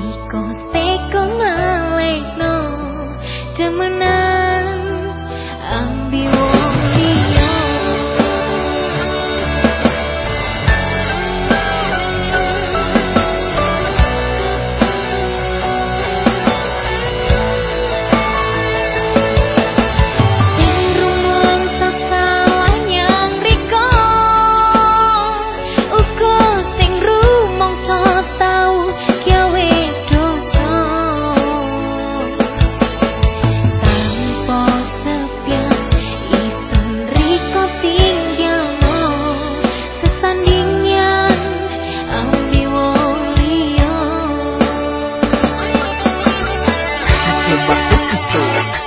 because they come out like no. iso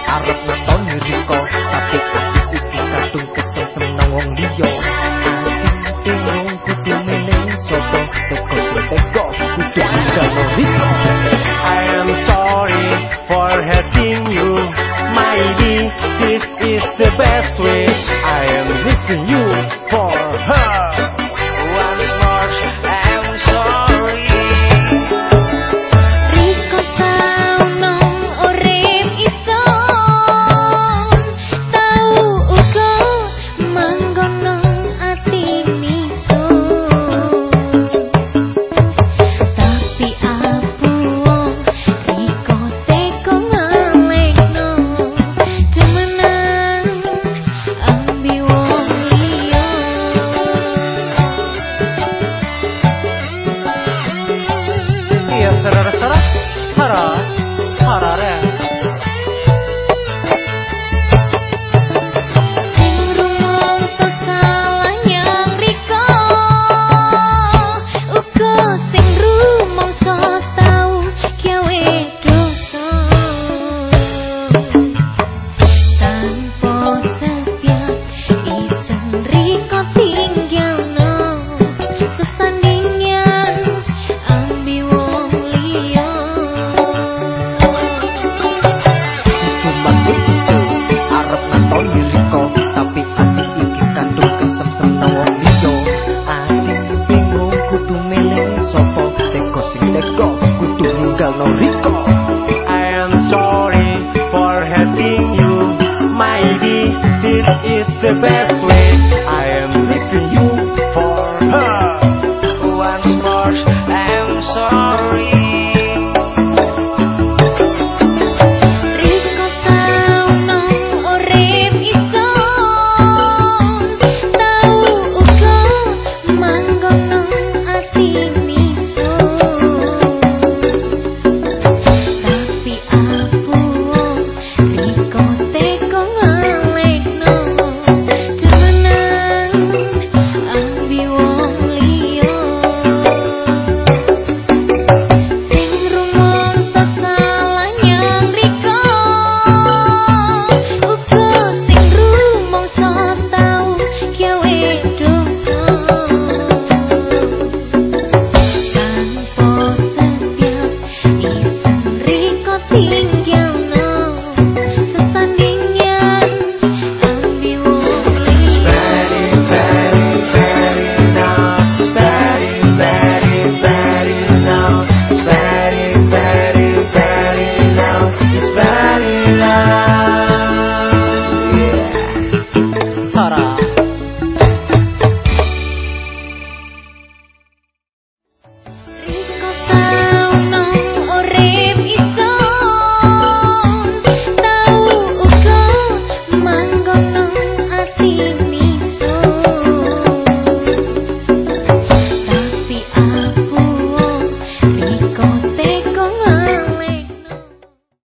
arep nonton riko tapi aku iki kadung kesel seneng wong liya. Tinggung kudu meneng sopo Teko sing teko kudu ngidano riko I am sorry for hurting you My dear, this is the best way I am with you. から the best way. I am leaving you for her once more. I'm sorry.